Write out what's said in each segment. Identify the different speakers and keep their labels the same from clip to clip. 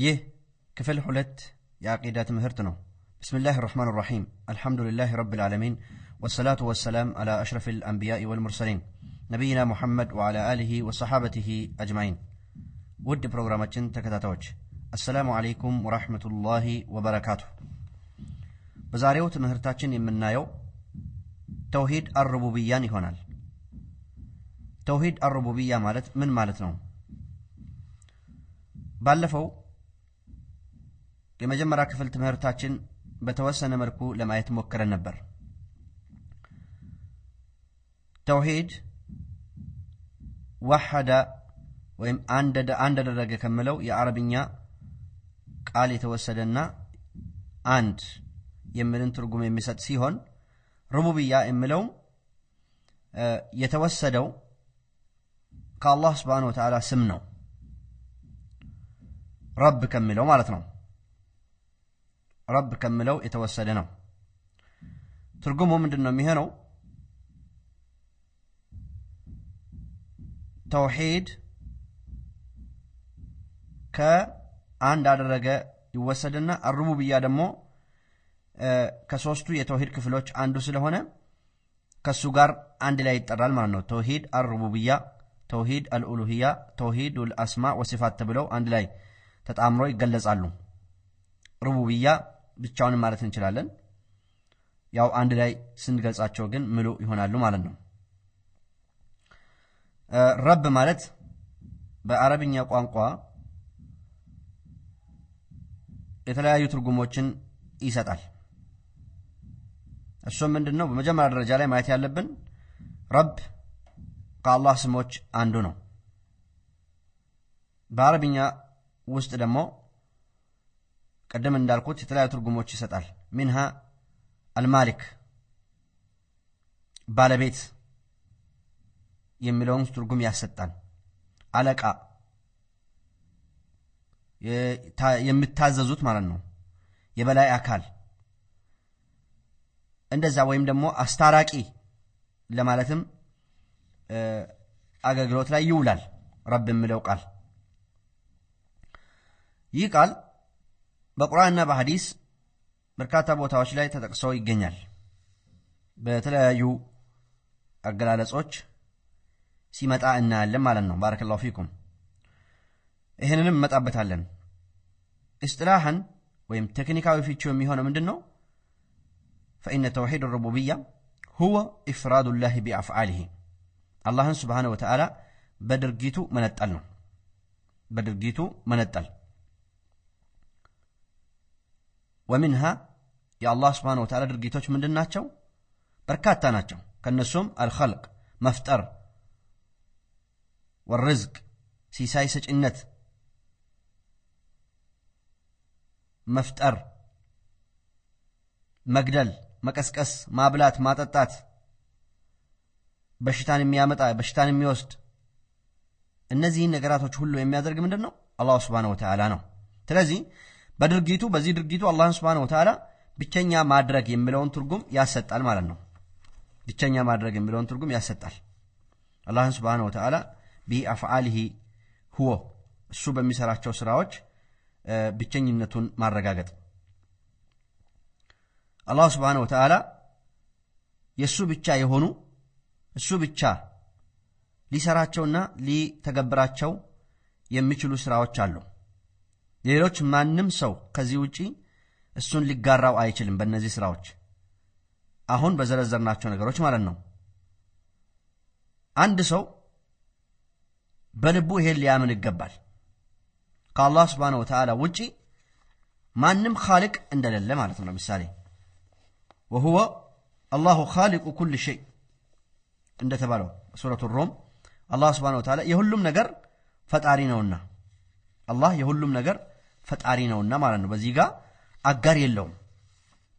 Speaker 1: ይህ ክፍል ሁለት የአቂዳ ትምህርት ነው። ብስምላህ ራሕማን ራሒም አልሐምዱሊላህ ረብ ልዓለሚን ወሰላቱ ወሰላም አላ አሽረፍ ልአንቢያኢ ወልሙርሰሊን ነቢይና ሙሐመድ ወዓላ አሊሂ ወሰሓበቲሂ አጅማዒን። ውድ ፕሮግራማችን ተከታታዮች አሰላሙ ዓለይኩም ወራሕመቱላሂ ወበረካቱ። በዛሬው ትምህርታችን የምናየው ተውሂድ አርቡብያን ይሆናል። ተውሂድ አርቡብያ ማለት ምን ማለት ነው? ባለፈው የመጀመሪያ ክፍል ትምህርታችን በተወሰነ መልኩ ለማየት ሞክረን ነበር። ተውሂድ ዋሐዳ ወይም አንድ አደረገ ከምለው የአረብኛ ቃል የተወሰደና አንድ የሚልን ትርጉም የሚሰጥ ሲሆን ሩቡብያ የሚለውም የተወሰደው ከአላህ ስብሓነ ወተዓላ ስም ነው። ረብ ከሚለው ማለት ነው። ረብ ከሚለው የተወሰደ ነው። ትርጉሙ ምንድን ነው የሚሆነው? ተውሂድ ከአንድ አደረገ ይወሰድና አሩቡብያ ደግሞ ከሶስቱ የተውሂድ ክፍሎች አንዱ ስለሆነ ከሱ ጋር አንድ ላይ ይጠራል ማለት ነው። ተውሂድ አሩቡብያ፣ ተውሂድ አልኡሉህያ፣ ተውሂድ አልአስማ ወሲፋት ተብለው አንድ ላይ ተጣምሮ ይገለጻሉ። ሩቡብያ ብቻውን ማለት እንችላለን። ያው አንድ ላይ ስንገልጻቸው ግን ምሉ ይሆናሉ ማለት ነው። ረብ ማለት በአረብኛ ቋንቋ የተለያዩ ትርጉሞችን ይሰጣል። እሱም ምንድን ነው? በመጀመሪያ ደረጃ ላይ ማየት ያለብን ረብ ከአላህ ስሞች አንዱ ነው። በአረብኛ ውስጥ ደግሞ ቅድም እንዳልኩት የተለያዩ ትርጉሞች ይሰጣል። ሚንሃ አልማሊክ ባለቤት የሚለውን ትርጉም ያሰጣል። አለቃ የምታዘዙት ማለት ነው። የበላይ አካል እንደዛ ወይም ደግሞ አስታራቂ ለማለትም አገልግሎት ላይ ይውላል። ረብ የሚለው ቃል ይህ ቃል በቁርአንና በሐዲስ በርካታ ቦታዎች ላይ ተጠቅሶ ይገኛል። በተለያዩ አገላለጾች ሲመጣ እናያለን ማለት ነው። ባረከላሁ ፊኩም። ይህንንም እመጣበታለን። እስጥላሐን ወይም ቴክኒካዊ ፊቸው የሚሆነው ምንድን ነው? ፈኢነ ተውሒድ ሩቡብያ ሁወ ኢፍራዱ ላህ ቢአፍዓሊሂ አላህን ስብሓነ ወተዓላ በድርጊቱ መነጠል ነው። በድርጊቱ መነጠል ወሚንሃ የአላህ ስብሓነ ወተዓላ ድርጊቶች ምንድን ናቸው? በርካታ ናቸው። ከእነሱም አልኸልቅ መፍጠር፣ ወርዝቅ ሲሳይ ሰጭነት መፍጠር፣ መግደል፣ መቀስቀስ፣ ማብላት፣ ማጠጣት፣ በሽታን የሚያመጣ በሽታን የሚወስድ እነዚህን ነገራቶች ሁሉ የሚያደርግ ምንድን ነው? አላሁ ስብሓነሁ ወተዓላ ነው። ስለዚህ በድርጊቱ በዚህ ድርጊቱ አላህን ስብሓነሁ ወተዓላ ብቸኛ ማድረግ የሚለውን ትርጉም ያሰጣል ማለት ነው። ብቸኛ ማድረግ የሚለውን ትርጉም ያሰጣል። አላህን ስብሓነሁ ወተዓላ ቢአፍዓሊሂ ሁወ እሱ በሚሰራቸው ስራዎች ብቸኝነቱን ማረጋገጥ አላሁ ስብሓነሁ ወተዓላ የእሱ ብቻ የሆኑ እሱ ብቻ ሊሰራቸውና ሊተገብራቸው የሚችሉ ስራዎች አሉ። ሌሎች ማንም ሰው ከዚህ ውጪ እሱን ሊጋራው አይችልም። በእነዚህ ስራዎች አሁን በዘረዘርናቸው ነገሮች ማለት ነው። አንድ ሰው በልቡ ይሄን ሊያምን ይገባል። ከአላህ ስብሓነ ወተዓላ ውጪ ማንም ኻልቅ እንደሌለ ማለት ነው። ለምሳሌ ወሁወ አላሁ ኻሊቁ ኩል ሸይ እንደተባለው ሱረቱ ሮም አላህ ስብሓነ ወተዓላ የሁሉም ነገር ፈጣሪ ነውና አላህ የሁሉም ነገር ፈጣሪ ነውና ማለት ነው። በዚህ ጋር አጋር የለውም።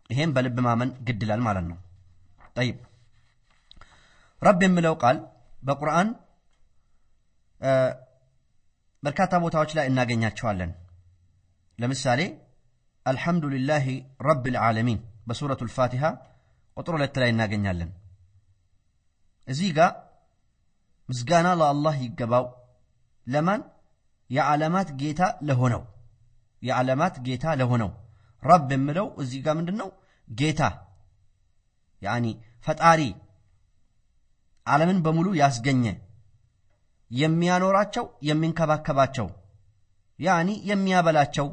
Speaker 1: ይሄም በልብ ማመን ግድላል ማለት ነው። ጠይብ ረብ የሚለው ቃል በቁርአን በርካታ ቦታዎች ላይ እናገኛቸዋለን። ለምሳሌ አልሐምዱሊላህ ረብል ዓለሚን በሱረቱ ልፋቲሃ ቁጥር ሁለት ላይ እናገኛለን። እዚህ ጋር ምስጋና ለአላህ ይገባው ለማን የዓለማት ጌታ ለሆነው የዓለማት ጌታ ለሆነው። ረብ የምለው እዚህ ጋር ምንድን ነው ጌታ ያኒ ፈጣሪ ዓለምን በሙሉ ያስገኘ የሚያኖራቸው የሚንከባከባቸው ያኒ የሚያበላቸው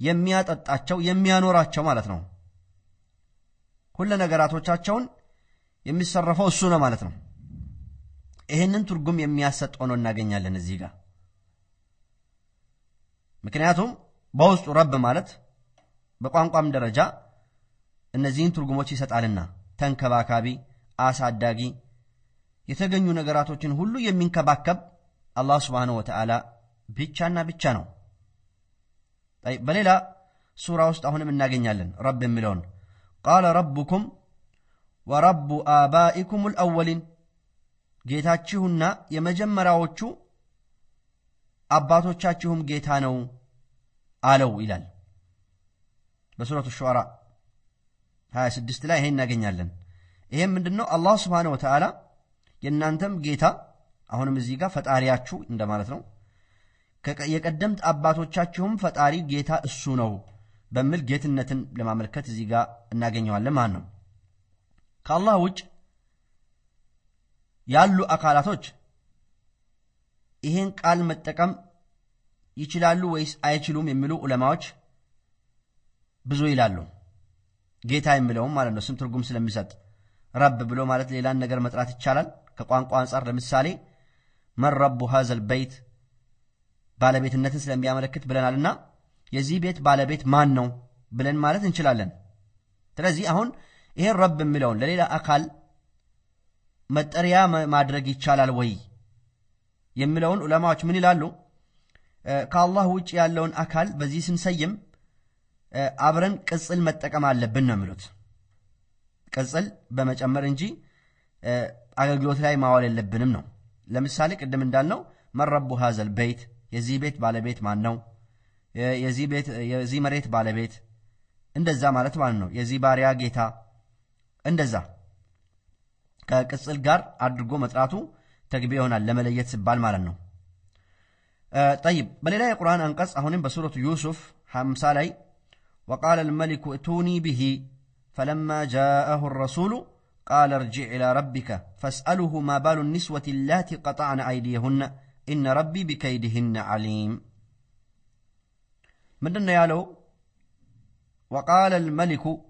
Speaker 1: የሚያጠጣቸው የሚያኖራቸው ማለት ነው። ሁለ ነገራቶቻቸውን የሚሰረፈው እሱ ነው ማለት ነው። ይህንን ትርጉም የሚያሰጥ ሆኖ እናገኛለን እዚህ ጋር። ምክንያቱም በውስጡ ረብ ማለት በቋንቋም ደረጃ እነዚህን ትርጉሞች ይሰጣልና። ተንከባካቢ አሳዳጊ የተገኙ ነገራቶችን ሁሉ የሚንከባከብ አላህ ስብሓንሁ ወተዓላ ብቻና ብቻ ነው። በሌላ ሱራ ውስጥ አሁንም እናገኛለን ረብ የሚለውን። ቃለ ረቡኩም ወረቡ አባኢኩም ልአወሊን ጌታችሁና የመጀመሪያዎቹ አባቶቻችሁም ጌታ ነው አለው ይላል። በሱረቱ ሹዓራ 26 ላይ ይሄ እናገኛለን። ይሄም ምንድን ነው አላህ ስብሓን ወተዓላ የእናንተም ጌታ አሁንም እዚህ ጋር ፈጣሪያችሁ እንደማለት ነው። የቀደምት አባቶቻችሁም ፈጣሪ ጌታ እሱ ነው በሚል ጌትነትን ለማመልከት እዚህ ጋር እናገኘዋለን ማለት ነው። ከአላህ ውጭ ያሉ አካላቶች ይሄን ቃል መጠቀም ይችላሉ ወይስ አይችሉም የሚሉ ዑለማዎች ብዙ ይላሉ። ጌታ የሚለውም ማለት ነው ስም ትርጉም ስለሚሰጥ ረብ ብሎ ማለት ሌላን ነገር መጥራት ይቻላል። ከቋንቋ አንጻር ለምሳሌ መን ረቡ ሀዘል በይት ባለቤትነትን ስለሚያመለክት ብለናልና የዚህ ቤት ባለቤት ማን ነው ብለን ማለት እንችላለን። ስለዚህ አሁን ይሄን ረብ የሚለውን ለሌላ አካል መጠሪያ ማድረግ ይቻላል ወይ የሚለውን ዑለማዎች ምን ይላሉ ከአላህ ውጭ ያለውን አካል በዚህ ስንሰይም አብረን ቅጽል መጠቀም አለብን ነው የሚሉት። ቅጽል በመጨመር እንጂ አገልግሎት ላይ ማዋል የለብንም ነው። ለምሳሌ ቅድም እንዳልነው መረቡ ሀዘል ቤት? የዚህ ቤት ባለቤት ማን ነው? የዚህ መሬት ባለቤት? እንደዛ ማለት ማለት ነው። የዚህ ባሪያ ጌታ? እንደዛ። ከቅጽል ጋር አድርጎ መጥራቱ ተግቢ ይሆናል ለመለየት ሲባል ማለት ነው آه، طيب. بل إلهي قرآن أنقص أهون بسورة يوسف حمسالي. وقال الملك ائتوني به. فلما جاءه الرسول قال ارجع إلى ربك فاسأله ما بال النسوة اللاتي قطعن أيديهن. إن ربي بكيدهن عليم. مدن يالو. وقال الملك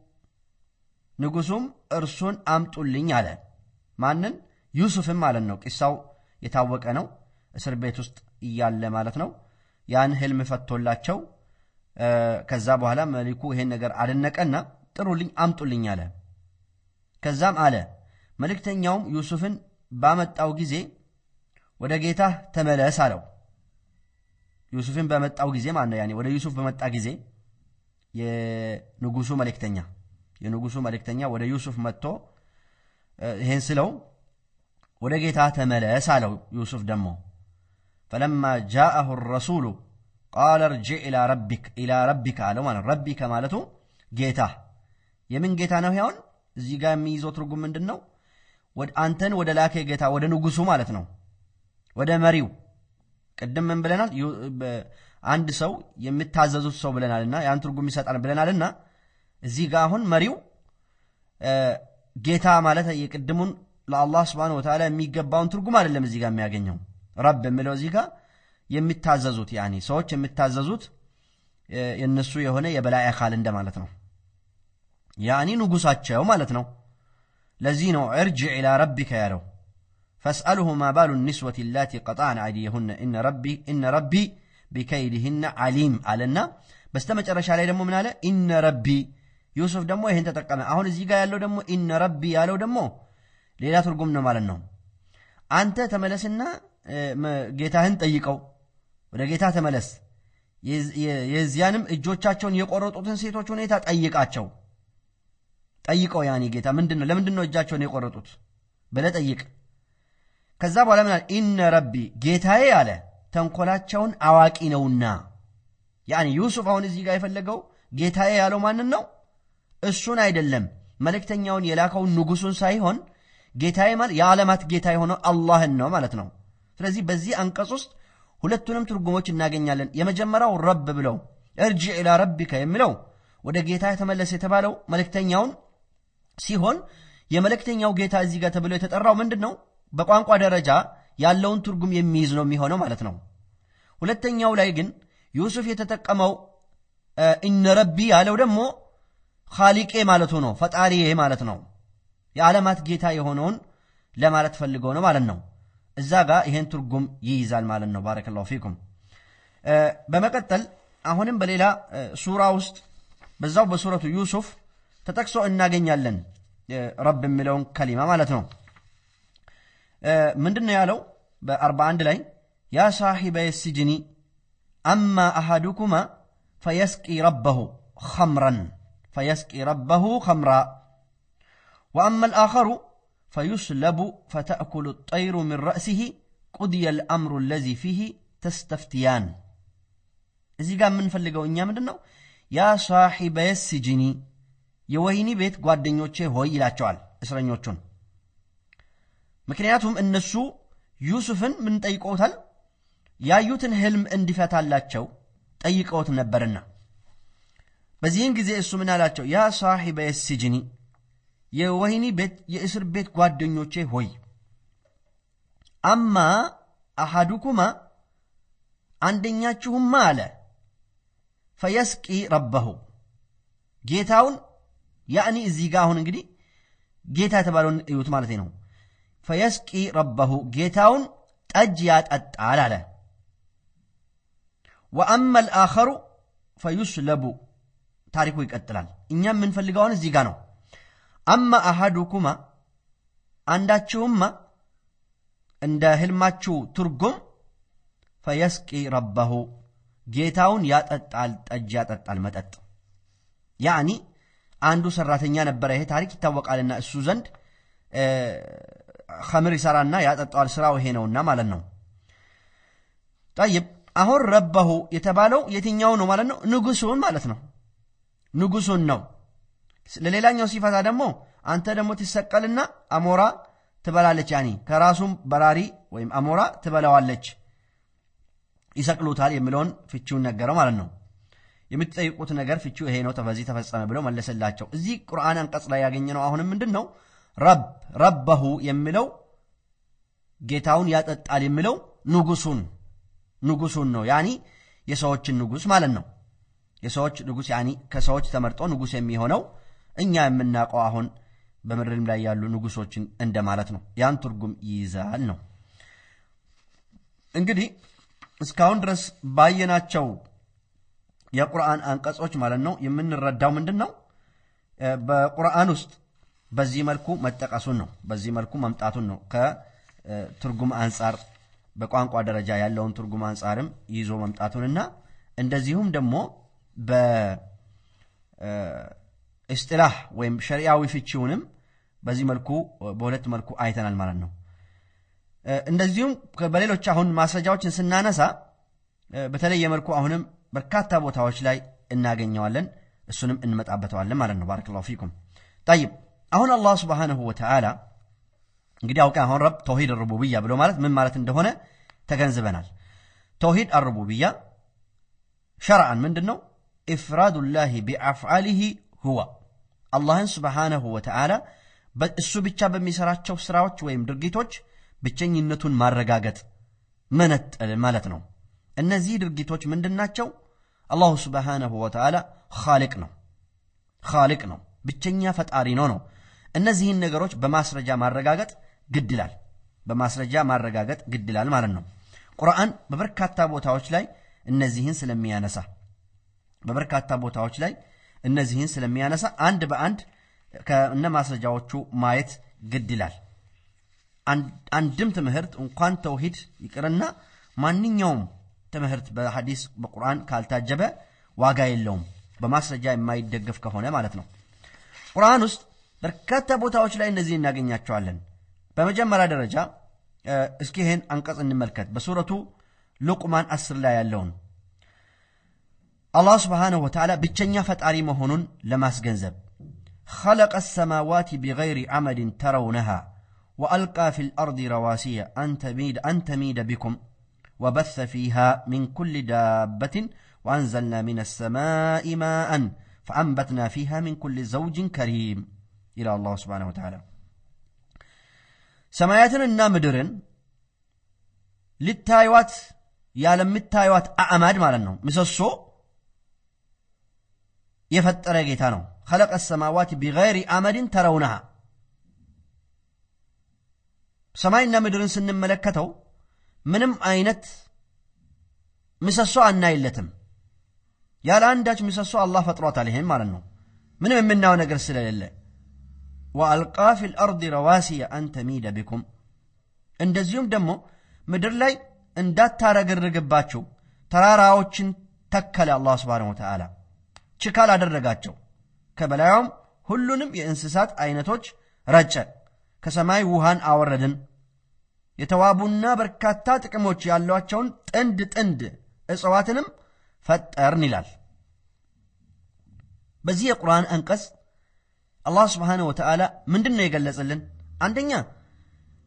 Speaker 1: نقسم أرسون أمت اللين على مانن؟ يوسف مالنوك إساو يتاوك أنو؟ أسر بيتوست. እያለ ማለት ነው። ያን ህልም ፈቶላቸው። ከዛ በኋላ መሊኩ ይሄን ነገር አደነቀና ጥሩልኝ አምጡልኝ አለ። ከዛም አለ መልእክተኛውም ዩሱፍን ባመጣው ጊዜ ወደ ጌታ ተመለስ አለው። ዩሱፍን በመጣው ጊዜ ማለት ነው ያኔ? ወደ ዩሱፍ በመጣ ጊዜ የንጉሱ መልእክተኛ። የንጉሱ መልእክተኛ ወደ ዩሱፍ መጥቶ ይሄን ስለው ወደ ጌታ ተመለስ አለው። ዩሱፍ ደግሞ ፈለማ ጃአሁ ረሱሉ ቃለ እርጅዕ ኢላ ረቢክ ኢላ ረቢከ አለው ማለት ረቢከ ማለቱ ጌታ የምን ጌታ ነው ያውን እዚህ ጋር የሚይዘው ትርጉም ምንድን ነው አንተን ወደ ላከ ጌታ ወደ ንጉሱ ማለት ነው። ወደ መሪው። ቅድም ምን ብለናል? አንድ ሰው የሚታዘዙት ሰው ብለናልና ያን ትርጉም ይሰጣል ብለናልና እዚህ ጋር አሁን መሪው ጌታ ማለት የቅድሙን ለአላህ ስብን ወተላ የሚገባውን ትርጉም አይደለም እዚህ ጋር የሚያገኘው ረብ የሚለው እዚህ ጋር የሚታዘዙት ያኒ ሰዎች የሚታዘዙት የእነሱ የሆነ የበላይ አካል እንደማለት ነው። ያኒ ንጉሳቸው ማለት ነው። ለዚህ ነው ዕርጅ ኢላ ረቢከ ያለው ፈስአልሁ ማ ባሉ ኒስወት ላቲ ቀጣዕን አይዲየሁነ እነ ረቢ ቢከይድህነ ዓሊም አለና በስተ መጨረሻ ላይ ደግሞ ምን አለ? ኢነ ረቢ ዩሱፍ ደግሞ ይህን ተጠቀመ። አሁን እዚህ ጋር ያለው ደግሞ ኢነ ረቢ ያለው ደግሞ ሌላ ትርጉም ነው ማለት ነው። አንተ ተመለስና ጌታህን ጠይቀው። ወደ ጌታ ተመለስ። የዚያንም እጆቻቸውን የቆረጡትን ሴቶች ሁኔታ ጠይቃቸው። ጠይቀው ያኔ ጌታ ምንድን ነው ለምንድን ነው እጃቸውን የቆረጡት ብለ ጠይቅ። ከዛ በኋላ ምን ኢነ ረቢ ጌታዬ አለ ተንኮላቸውን አዋቂ ነውና። ያኒ ዩሱፍ አሁን እዚህ ጋር የፈለገው ጌታዬ ያለው ማንን ነው? እሱን አይደለም። መልእክተኛውን የላከውን ንጉሱን ሳይሆን ጌታዬ ማለት የዓለማት ጌታ የሆነው አላህን ነው ማለት ነው ስለዚህ በዚህ አንቀጽ ውስጥ ሁለቱንም ትርጉሞች እናገኛለን የመጀመሪያው ረብ ብለው እርጅዕ ኢላ ረቢከ የሚለው ወደ ጌታ የተመለሰ የተባለው መልእክተኛውን ሲሆን የመልእክተኛው ጌታ እዚህ ጋር ተብሎ የተጠራው ምንድን ነው? በቋንቋ ደረጃ ያለውን ትርጉም የሚይዝ ነው የሚሆነው ማለት ነው። ሁለተኛው ላይ ግን ዩሱፍ የተጠቀመው እነ ረቢ ያለው ደግሞ ኻሊቄ ማለቱ ነው፣ ፈጣሪዬ ማለት ነው። የዓለማት ጌታ የሆነውን ለማለት ፈልገው ነው ማለት ነው። እዛ ጋር ይሄን ትርጉም ይይዛል ማለት ነው። ባረከላሁ ፊኩም። በመቀጠል አሁንም በሌላ ሱራ ውስጥ በዛው በሱረቱ ዩሱፍ ተጠቅሶ እናገኛለን። ረብ የሚለውን ከሊማ ማለት ነው። ምንድን ነው ያለው? በ41 ላይ ያ ሳሒበየ ሲጅኒ አማ አሃዱኩማ ፈየስቂ ረበሁ ኸምረን ፈየስቂ ረበሁ ኸምራ ወአማ ልአኸሩ ፈዩስለቡ ፈተእኩሉ ጠይሩ ምን ረእሲህ ቁድየ ልአምሩ ለዚ ፊህ ተስተፍትያን። እዚህ ጋር የምንፈልገው እኛ ምንድን ነው? ያ ሳሒበየ ሲጅኒ የወህኒ ቤት ጓደኞቼ ሆይ ይላቸዋል እስረኞቹን። ምክንያቱም እነሱ ዩሱፍን ምን ጠይቀውታል? ያዩትን ህልም እንዲፈታላቸው ጠይቀውት ነበርና በዚህን ጊዜ እሱ ምን አላቸው? ያ ሳሒበየ ሲጅኒ የወህኒ ቤት የእስር ቤት ጓደኞቼ ሆይ አማ አሐዱኩማ አንደኛችሁማ አለ ፈየስቂ ረበሁ ጌታውን ያእኒ እዚህ ጋር አሁን እንግዲህ ጌታ የተባለውን እዩት ማለት ነው። ፈየስቂ ረበሁ ጌታውን ጠጅ ያጠጣል አለ። ወአማ ልአኸሩ ፈዩስለቡ ታሪኩ ይቀጥላል። እኛ የምንፈልገውን እዚህ ጋር ነው። አማ አሃዱኩማ አንዳችሁማ እንደ ህልማችሁ ትርጉም ፈየስቂ ረበሁ ጌታውን ያጠጣል፣ ጠጅ ያጠጣል፣ መጠጥ ያኒ አንዱ ሰራተኛ ነበረ። ይሄ ታሪክ ይታወቃልና እሱ ዘንድ ከምር ይሰራና ያጠጣዋል። ስራው ይሄ ነውና ማለት ነው። ጠይብ አሁን ረበሁ የተባለው የትኛው ነው ማለት ነው? ንጉሱን ማለት ነው። ንጉሱን ነው። ለሌላኛው ሲፈታ ደግሞ አንተ ደግሞ ትሰቀልና አሞራ ትበላለች። ያኒ ከራሱም በራሪ ወይም አሞራ ትበላዋለች፣ ይሰቅሉታል የሚለውን ፍቺውን ነገረው ማለት ነው። የምትጠይቁት ነገር ፍቺው ይሄ ነው፣ በዚህ ተፈጸመ ብለው መለሰላቸው። እዚህ ቁርአን አንቀጽ ላይ ያገኘነው አሁንም ምንድን ነው? ረብ ረበሁ የሚለው ጌታውን ያጠጣል የሚለው ንጉሱን ንጉሱን ነው። ያኒ የሰዎችን ንጉስ ማለት ነው። የሰዎች ንጉስ ያኒ ከሰዎች ተመርጦ ንጉስ የሚሆነው እኛ የምናውቀው አሁን በምድርም ላይ ያሉ ንጉሶችን እንደማለት ነው። ያን ትርጉም ይይዛል ነው። እንግዲህ እስካሁን ድረስ ባየናቸው የቁርአን አንቀጾች ማለት ነው የምንረዳው ምንድን ነው? በቁርአን ውስጥ በዚህ መልኩ መጠቀሱን ነው። በዚህ መልኩ መምጣቱን ነው። ከትርጉም አንጻር በቋንቋ ደረጃ ያለውን ትርጉም አንጻርም ይዞ መምጣቱንና እንደዚሁም ደግሞ በእስጢላህ ወይም ሸሪያዊ ፍቺውንም በዚህ መልኩ በሁለት መልኩ አይተናል ማለት ነው። እንደዚሁም በሌሎች አሁን ማስረጃዎችን ስናነሳ በተለየ መልኩ አሁንም በርካታ ቦታዎች ላይ እናገኘዋለን። እሱንም እንመጣበተዋለን ማለት ነው። ባረከላሁ ፊኩም። ጠይብ አሁን አላህ ስብሓነሁ ወተዓላ እንግዲህ አውቀ አሁን ረብ ተውሂድ አሩቡብያ ብሎ ማለት ምን ማለት እንደሆነ ተገንዝበናል። ተውሂድ አሩቡብያ ሸርዓን ምንድን ነው? ኢፍራዱላሂ ቢአፍዓሊሂ ሁዋ አላህን ስብሓነሁ ወተዓላ እሱ ብቻ በሚሰራቸው ስራዎች ወይም ድርጊቶች ብቸኝነቱን ማረጋገጥ መነጠል ማለት ነው። እነዚህ ድርጊቶች ምንድን ናቸው? አላሁ ስብሓነሁ ወተዓላ ኻሊቅ ነው ኻሊቅ ነው ብቸኛ ፈጣሪ ነው ነው። እነዚህን ነገሮች በማስረጃ ማረጋገጥ ግድላል በማስረጃ ማረጋገጥ ግድላል ማለት ነው። ቁርአን በበርካታ ቦታዎች ላይ እነዚህን ስለሚያነሳ በበርካታ ቦታዎች ላይ እነዚህን ስለሚያነሳ አንድ በአንድ ከእነ ማስረጃዎቹ ማየት ግድላል። አንድም ትምህርት እንኳን ተውሂድ ይቅርና ማንኛውም ትምህርት በሐዲስ በቁርአን ካልታጀበ ዋጋ የለውም፣ በማስረጃ የማይደገፍ ከሆነ ማለት ነው። ቁርአን ውስጥ በርካታ ቦታዎች ላይ እነዚህ እናገኛቸዋለን። በመጀመሪያ ደረጃ እስኪ ይህን አንቀጽ እንመልከት። በሱረቱ ሉቅማን አስር ላይ ያለውን አላህ ስብሓንሁ ወተዓላ ብቸኛ ፈጣሪ መሆኑን ለማስገንዘብ خلق السماوات بغير عمد ترونها وألقى في الأرض رواسي أن تميد, أن تميد بكم وبث فيها من كل دابة وأنزلنا من السماء ماء فأنبتنا فيها من كل زوج كريم إلى الله سبحانه وتعالى ሰማያትንና ምድርን ልታዩዋት ያለምታዩዋት አዕማድ ማለት ነው ምሰሶ የፈጠረ ጌታ ነው። ኸለቀ ሰማዋት ቢገይሪ አመድን ተረውነሃ። ሰማይና ምድርን ስንመለከተው ምንም አይነት ምሰሶ አናይለትም። ያለ አንዳች ምሰሶ አላህ ፈጥሯታል። ይህን ማለት ነው ምንም የምናየው ነገር ስለሌለ ወአልቃ ፊል አርድ ረዋሲየ አንተሚደ ቢኩም እንደዚሁም ደግሞ ምድር ላይ እንዳታረገርግባቸው ተራራዎችን ተከለ አላህ ስብሓነሁ ወተዓላ ችካል አደረጋቸው ከበላዩም ሁሉንም የእንስሳት አይነቶች ረጨ። ከሰማይ ውሃን አወረድን። የተዋቡና በርካታ ጥቅሞች ያሏቸውን ጥንድ ጥንድ እጽዋትንም ፈጠርን ይላል። በዚህ የቁርአን አንቀጽ አላህ ስብሓንሁ ወተዓላ ምንድን ነው የገለጸልን? አንደኛ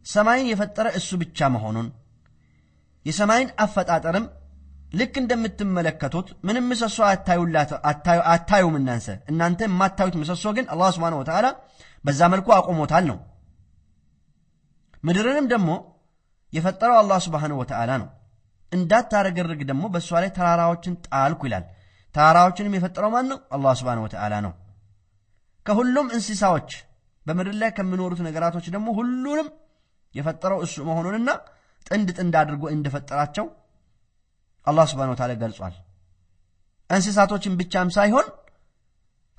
Speaker 1: ሰማይን የፈጠረ እሱ ብቻ መሆኑን የሰማይን አፈጣጠርም ልክ እንደምትመለከቱት ምንም ምሰሶ አታዩም እናንተ። እናንተ የማታዩት ምሰሶ ግን አላህ ስብሓንሁ ወተዓላ በዛ መልኩ አቁሞታል ነው። ምድርንም ደግሞ የፈጠረው አላህ ስብሓንሁ ወተዓላ ነው። እንዳታረገርግ ደግሞ በእሷ ላይ ተራራዎችን ጣልኩ ይላል። ተራራዎችንም የፈጠረው ማን ነው? አላህ ስብሓንሁ ወተዓላ ነው። ከሁሉም እንስሳዎች በምድር ላይ ከሚኖሩት ነገራቶች ደግሞ ሁሉንም የፈጠረው እሱ መሆኑንና ጥንድ ጥንድ አድርጎ እንደፈጠራቸው አላህ ስብሓን ወተዓላ ገልጿል። እንስሳቶችን ብቻም ሳይሆን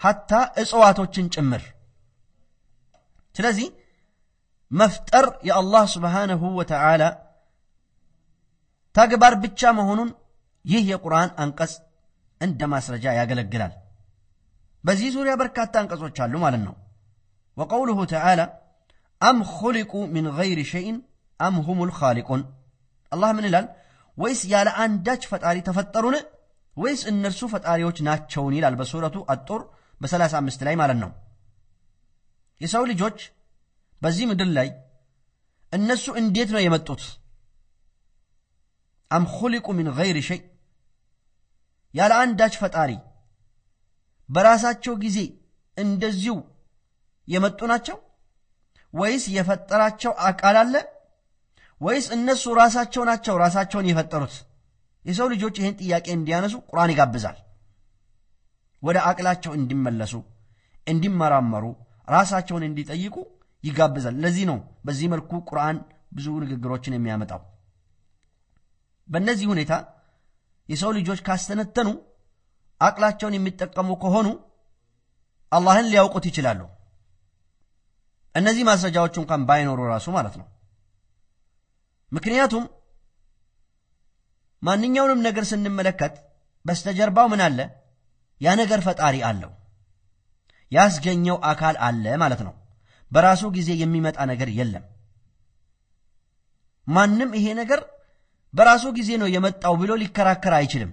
Speaker 1: ሐታ እጽዋቶችን ጭምር። ስለዚህ መፍጠር የአላህ ስብሓንሁ ወተዓላ ተግባር ብቻ መሆኑን ይህ የቁርአን አንቀጽ እንደ ማስረጃ ያገለግላል። በዚህ ዙሪያ በርካታ አንቀጾች አሉ ማለት ነው። ወቀውሉሁ ተዓላ አም ኹሊቁ ሚን ገይሪ ሸይን አም ሁሙ ልኻሊቁን አላህ ምን ይላል ወይስ ያለ አንዳች ፈጣሪ ተፈጠሩን? ወይስ እነርሱ ፈጣሪዎች ናቸውን? ይላል በሱረቱ አጡር በ35 ላይ ማለት ነው። የሰው ልጆች በዚህ ምድር ላይ እነሱ እንዴት ነው የመጡት? አም ኹሊቁ ሚን ገይሪ ሸይ? ያለ አንዳች ፈጣሪ በራሳቸው ጊዜ እንደዚሁ የመጡ ናቸው? ወይስ የፈጠራቸው አቃል አለ ወይስ እነሱ ራሳቸው ናቸው ራሳቸውን የፈጠሩት? የሰው ልጆች ይህን ጥያቄ እንዲያነሱ ቁርአን ይጋብዛል። ወደ አቅላቸው እንዲመለሱ እንዲመራመሩ ራሳቸውን እንዲጠይቁ ይጋብዛል። ለዚህ ነው በዚህ መልኩ ቁርአን ብዙ ንግግሮችን የሚያመጣው። በእነዚህ ሁኔታ የሰው ልጆች ካስተነተኑ አቅላቸውን የሚጠቀሙ ከሆኑ አላህን ሊያውቁት ይችላሉ። እነዚህ ማስረጃዎች እንኳን ባይኖሩ ራሱ ማለት ነው ምክንያቱም ማንኛውንም ነገር ስንመለከት በስተጀርባው ምን አለ? ያ ነገር ፈጣሪ አለው። ያስገኘው አካል አለ ማለት ነው። በራሱ ጊዜ የሚመጣ ነገር የለም። ማንም ይሄ ነገር በራሱ ጊዜ ነው የመጣው ብሎ ሊከራከር አይችልም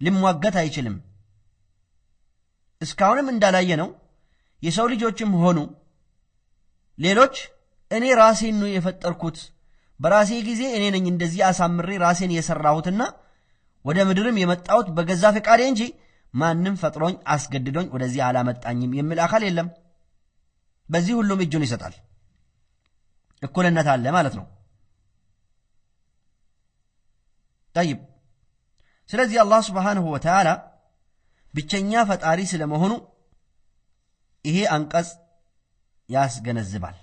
Speaker 1: ሊሟገት አይችልም። እስካሁንም እንዳላየ ነው የሰው ልጆችም ሆኑ ሌሎች እኔ ራሴን ነው የፈጠርኩት በራሴ ጊዜ እኔ ነኝ እንደዚህ አሳምሬ ራሴን የሰራሁትና ወደ ምድርም የመጣሁት በገዛ ፈቃዴ እንጂ ማንም ፈጥሮኝ አስገድዶኝ ወደዚህ አላመጣኝም የሚል አካል የለም። በዚህ ሁሉም እጁን ይሰጣል። እኩልነት አለ ማለት ነው። ጠይብ። ስለዚህ አላህ ስብሓንሁ ወተዓላ ብቸኛ ፈጣሪ ስለመሆኑ ይሄ አንቀጽ ያስገነዝባል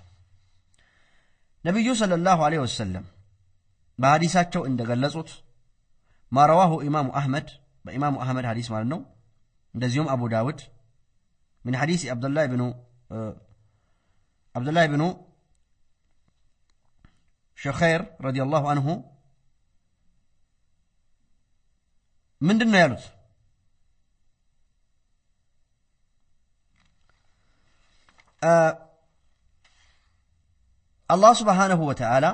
Speaker 1: ነቢዩ ሰለላሁ ዐለይሂ ወሰለም በሐዲሳቸው እንደገለጹት ማረዋሁ ኢማሙ አሕመድ በኢማሙ አሕመድ ሐዲስ ማለት ነው። እንደዚሁም አቡ ዳውድ ምን ሐዲስ አብዱላህ ብኑ አብዱላህ ብኑ ሸኸይር ረዲየላሁ አንሁ ምንድን ነው ያሉት? አላህ ስብሓንሁ ወተዓላ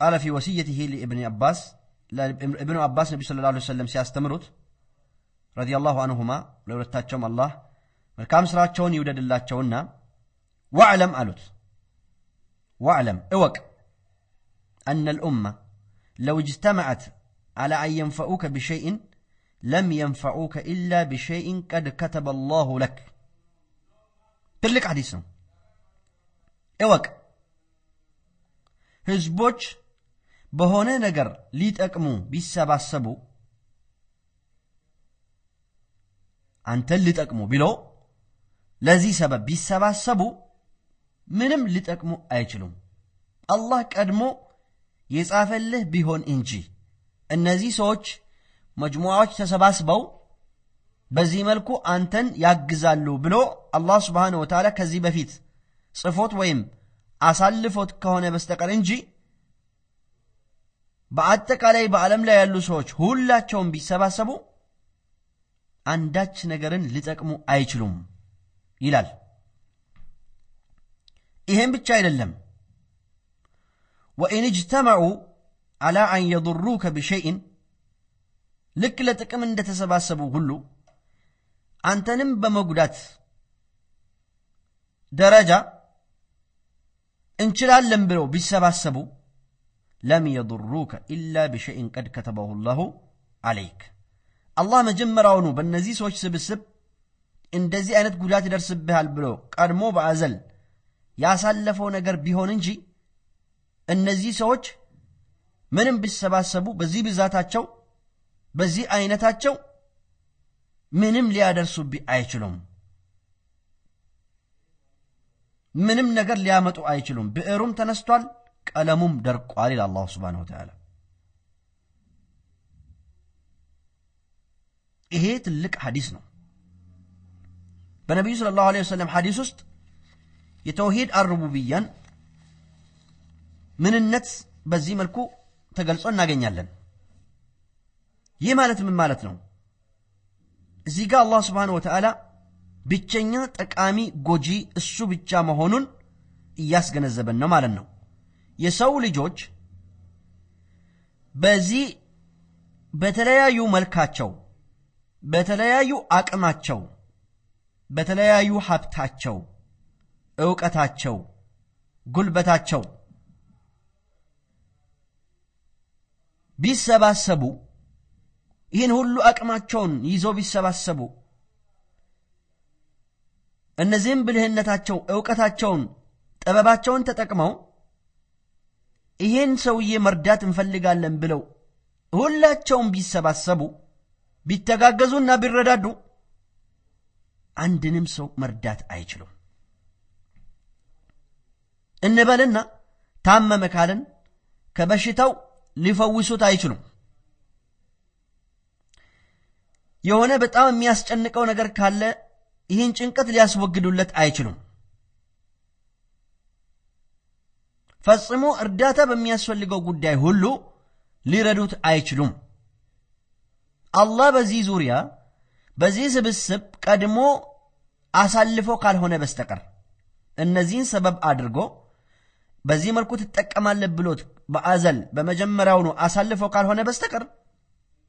Speaker 1: ቃለ ፊ ወስየትህ ለኢብን አባስ ኢብኑ አባስ ነቢ ስለ ላ ሰለም ሲያስተምሩት ረዲየላሁ አንሁማ ለሁለታቸውም አላህ መልካም ስራቸውን ይውደድላቸውና ዋዕለም አሉት ዋዕለም እወቅ አነ ልኡማ ለው እጅተመዐት على أن ينفعوك بشيء لم ينفعوك إلا بشيء قد كتب الله لك ትልቅ ሐዲስ ነው። እወቅ። ህዝቦች በሆነ ነገር ሊጠቅሙ ቢሰባሰቡ አንተን ሊጠቅሙ ብሎ ለዚህ ሰበብ ቢሰባሰቡ ምንም ሊጠቅሙ አይችሉም። አላህ ቀድሞ የጻፈልህ ቢሆን እንጂ እነዚህ ሰዎች መጅሙዓዎች ተሰባስበው በዚህ መልኩ አንተን ያግዛሉ ብሎ አላህ ስብሓነ ወተዓላ ከዚህ በፊት ጽፎት ወይም አሳልፎት ከሆነ በስተቀር እንጂ በአጠቃላይ በዓለም ላይ ያሉ ሰዎች ሁላቸውም ቢሰባሰቡ አንዳች ነገርን ሊጠቅሙ አይችሉም ይላል። ይህም ብቻ አይደለም። ወኢን እጅተመዑ አላ አን የضሩከ ብሸይን ልክ ለጥቅም እንደተሰባሰቡ ሁሉ አንተንም በመጉዳት ደረጃ እንችላለን ብለው ቢሰባሰቡ ለም የضሩከ ኢላ ብሸይን ቀድ ከተበሁ ላሁ አለይክ። አላህ መጀመሪያውኑ በእነዚህ ሰዎች ስብስብ እንደዚህ አይነት ጉዳት ይደርስብሃል ብሎ ቀድሞ በአዘል ያሳለፈው ነገር ቢሆን እንጂ እነዚህ ሰዎች ምንም ቢሰባሰቡ በዚህ ብዛታቸው በዚህ አይነታቸው ምንም ሊያደርሱብህ አይችሉም። ምንም ነገር ሊያመጡ አይችሉም። ብዕሩም ተነስቷል፣ ቀለሙም ደርቋል ይላል አላሁ ስብሓነሁ ወተዓላ። ይሄ ትልቅ ሐዲስ ነው። በነቢዩ ሰለላሁ ዐለይሂ ወሰለም ሐዲስ ውስጥ የተውሂድ አርቡብያን ምንነት በዚህ መልኩ ተገልጾ እናገኛለን። ይህ ማለት ምን ማለት ነው? እዚህ ጋር አላህ ስብሓነሁ ወተዓላ ብቸኛ ጠቃሚ ጎጂ እሱ ብቻ መሆኑን እያስገነዘበን ነው ማለት ነው። የሰው ልጆች በዚህ በተለያዩ መልካቸው፣ በተለያዩ አቅማቸው፣ በተለያዩ ሀብታቸው፣ ዕውቀታቸው፣ ጉልበታቸው ቢሰባሰቡ ይህን ሁሉ አቅማቸውን ይዘው ቢሰባሰቡ እነዚህም ብልህነታቸው፣ ዕውቀታቸውን፣ ጥበባቸውን ተጠቅመው ይህን ሰውዬ መርዳት እንፈልጋለን ብለው ሁላቸውም ቢሰባሰቡ ቢተጋገዙና ቢረዳዱ አንድንም ሰው መርዳት አይችሉም። እንበልና ታመመ ካልን ከበሽታው ሊፈውሱት አይችሉም። የሆነ በጣም የሚያስጨንቀው ነገር ካለ ይህን ጭንቀት ሊያስወግዱለት አይችሉም። ፈጽሞ እርዳታ በሚያስፈልገው ጉዳይ ሁሉ ሊረዱት አይችሉም። አላህ በዚህ ዙሪያ በዚህ ስብስብ ቀድሞ አሳልፎ ካልሆነ በስተቀር እነዚህን ሰበብ አድርጎ በዚህ መልኩ ትጠቀማለህ ብሎት በአዘል በመጀመሪያውኑ አሳልፎ ካልሆነ በስተቀር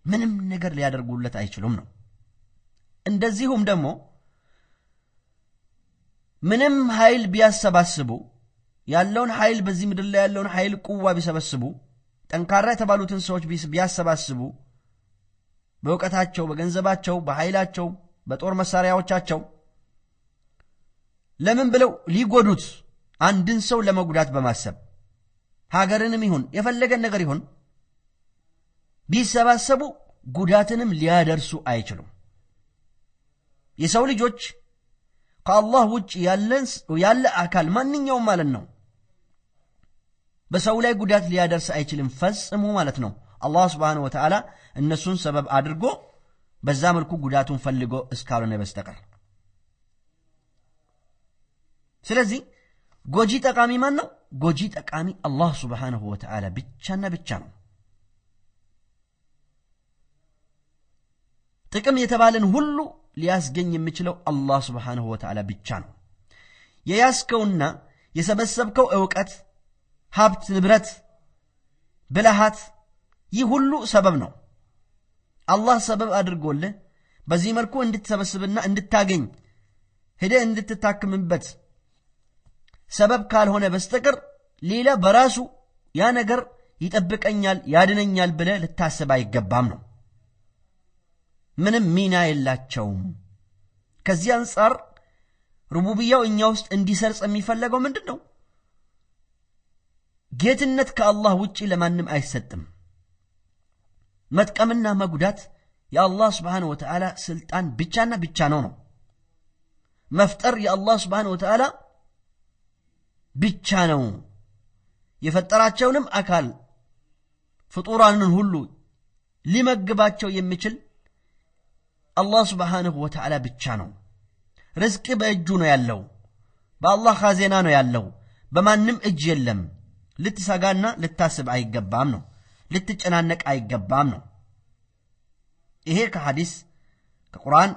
Speaker 1: ምንም ነገር ሊያደርጉለት አይችሉም ነው። እንደዚሁም ደግሞ ምንም ኃይል ቢያሰባስቡ ያለውን ኃይል በዚህ ምድር ላይ ያለውን ኃይል ቁዋ ቢሰበስቡ ጠንካራ የተባሉትን ሰዎች ቢያሰባስቡ በእውቀታቸው፣ በገንዘባቸው፣ በኃይላቸው፣ በጦር መሳሪያዎቻቸው ለምን ብለው ሊጎዱት አንድን ሰው ለመጉዳት በማሰብ ሀገርንም ይሁን የፈለገን ነገር ይሁን ቢሰባሰቡ ጉዳትንም ሊያደርሱ አይችሉም። የሰው ልጆች ከአላህ ውጭ ያለ አካል ማንኛውም ማለት ነው በሰው ላይ ጉዳት ሊያደርስ አይችልም ፈጽሞ ማለት ነው። አላህ ስብሓነሁ ወተዓላ እነሱን ሰበብ አድርጎ በዛ መልኩ ጉዳቱን ፈልጎ እስካልሆነ በስተቀር ስለዚህ ጎጂ ጠቃሚ ማን ነው? ጎጂ ጠቃሚ አላህ ስብሓነሁ ወተዓላ ብቻና ብቻ ነው። ጥቅም የተባለን ሁሉ ሊያስገኝ የሚችለው አላህ ስብሓንሁ ወተዓላ ብቻ ነው። የያዝከውና የሰበሰብከው ዕውቀት፣ ሀብት፣ ንብረት፣ ብልሃት ይህ ሁሉ ሰበብ ነው። አላህ ሰበብ አድርጎልህ በዚህ መልኩ እንድትሰበስብና እንድታገኝ ሄደህ እንድትታክምበት ሰበብ ካልሆነ በስተቀር ሌላ በራሱ ያ ነገር ይጠብቀኛል፣ ያድነኛል ብለህ ልታስብ አይገባም ነው። ምንም ሚና የላቸውም። ከዚህ አንጻር ሩቡብያው እኛ ውስጥ እንዲሰርጽ የሚፈለገው ምንድን ነው? ጌትነት ከአላህ ውጪ ለማንም አይሰጥም። መጥቀምና መጉዳት የአላህ ስብሓን ወተዓላ ስልጣን ብቻና ብቻ ነው ነው። መፍጠር የአላህ ስብሓን ወተዓላ ብቻ ነው። የፈጠራቸውንም አካል ፍጡራንን ሁሉ ሊመግባቸው የሚችል አላህ ስብሓንሁ ወተዓላ ብቻ ነው። ርዝቅ በእጁ ነው ያለው፣ በአላህ ካዜና ነው ያለው፣ በማንም እጅ የለም። ልትሰጋና ልታስብ አይገባም ነው። ልትጨናነቅ አይገባም ነው። ይሄ ከሐዲስ ከቁርአን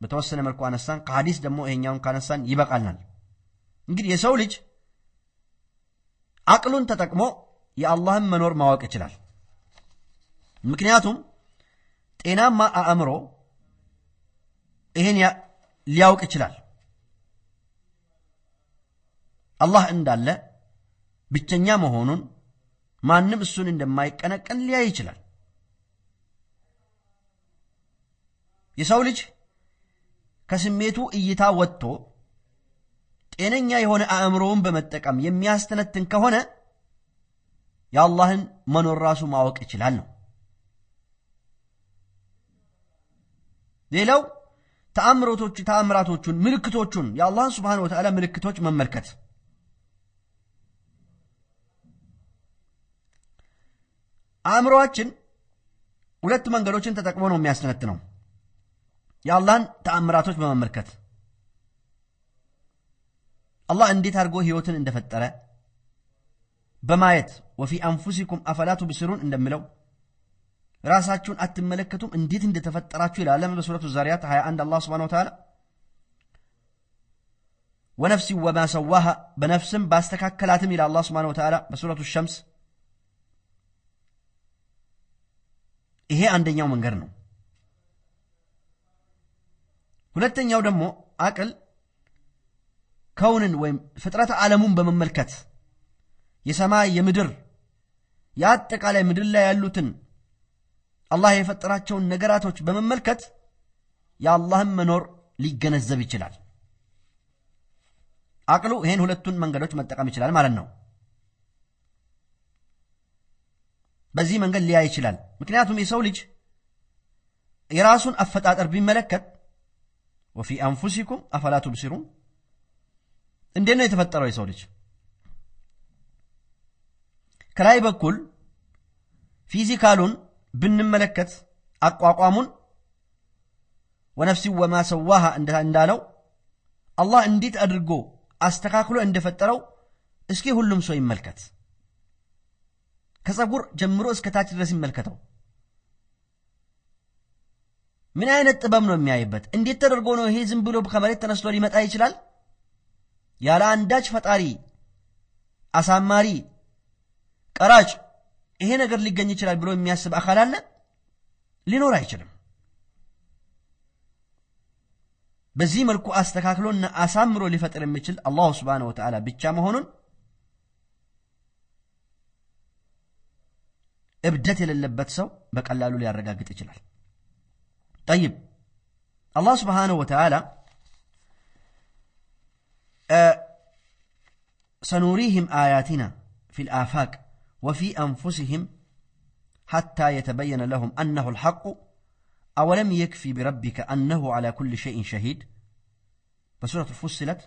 Speaker 1: በተወሰነ መልኩ አነሳን። ከሐዲስ ደግሞ ይሄኛውን ካነሳን ይበቃልናል። እንግዲህ የሰው ልጅ አቅሉን ተጠቅሞ የአላህን መኖር ማወቅ ይችላል። ምክንያቱም ጤናማ አእምሮ ይሄን ሊያውቅ ይችላል። አላህ እንዳለ ብቸኛ መሆኑን ማንም እሱን እንደማይቀነቀን ሊያይ ይችላል። የሰው ልጅ ከስሜቱ እይታ ወጥቶ ጤነኛ የሆነ አእምሮውን በመጠቀም የሚያስተነትን ከሆነ የአላህን መኖር ራሱ ማወቅ ይችላል ነው። ሌላው ተአምሮቶቹ ተአምራቶቹን ምልክቶቹን የአላህን ስብሓን ወተዓላ ምልክቶች መመልከት። አእምሮአችን ሁለት መንገዶችን ተጠቅሞ ነው የሚያስተነትነው። የአላህን ተአምራቶች በመመልከት። አላህ እንዴት አድርጎ ህይወትን እንደፈጠረ በማየት። ወፊ አንፉሲኩም አፈላ ቱብሲሩን እንደሚለው ራሳችሁን አትመለከቱም። እንዴት እንደተፈጠራችሁ ይላል። በሱረቱ ዛሪያት 21 አላህ ስብሓነሁ ወተዓላ ወነፍሲ ወማ ሰዋሃ በነፍስም ባስተካከላትም ይላል አላህ ስብሓነሁ ወተዓላ በሱረቱ ሸምስ። ይሄ አንደኛው መንገድ ነው። ሁለተኛው ደግሞ አቅል ከውንን ወይም ፍጥረት ዓለሙን በመመልከት የሰማይ የምድር የአጠቃላይ ምድር ላይ ያሉትን አላህ የፈጠራቸውን ነገራቶች በመመልከት የአላህን መኖር ሊገነዘብ ይችላል። አቅሉ ይህን ሁለቱን መንገዶች መጠቀም ይችላል ማለት ነው። በዚህ መንገድ ሊያይ ይችላል። ምክንያቱም የሰው ልጅ የራሱን አፈጣጠር ቢመለከት ወፊ አንፉሲኩም አፈላ ቱብሲሩን እንዴት ነው የተፈጠረው የሰው ልጅ? ከላይ በኩል ፊዚካሉን ብንመለከት አቋቋሙን ወነፍሲ ወማ ሰዋሃ እንዳለው አላህ እንዴት አድርጎ አስተካክሎ እንደፈጠረው እስኪ ሁሉም ሰው ይመልከት። ከፀጉር ጀምሮ እስከ ታች ድረስ ይመልከተው። ምን አይነት ጥበብ ነው የሚያይበት? እንዴት ተደርጎ ነው ይሄ ዝም ብሎ ከመሬት ተነስቶ ሊመጣ ይችላል? ያለ አንዳች ፈጣሪ አሳማሪ ቀራጭ ይሄ ነገር ሊገኝ ይችላል ብሎ የሚያስብ አካል አለ? ሊኖር አይችልም። በዚህ መልኩ አስተካክሎና አሳምሮ ሊፈጥር የሚችል አላሁ ስብሓነሁ ወተዓላ ብቻ መሆኑን እብደት የሌለበት ሰው በቀላሉ ሊያረጋግጥ ይችላል። ጠይብ አላህ ስብሓነሁ ወተዓላ ሰኑሪህም አያቲና ፊ ልአፋቅ ወፊ አንፉሲህም ሐታ የተበየነ ለሁም አነሁ ልሐቁ አወለም የክፊ ቢረቢከ አነሁ ዓላ ኩል ሸይን ሸሂድ በሱረት ፉስለት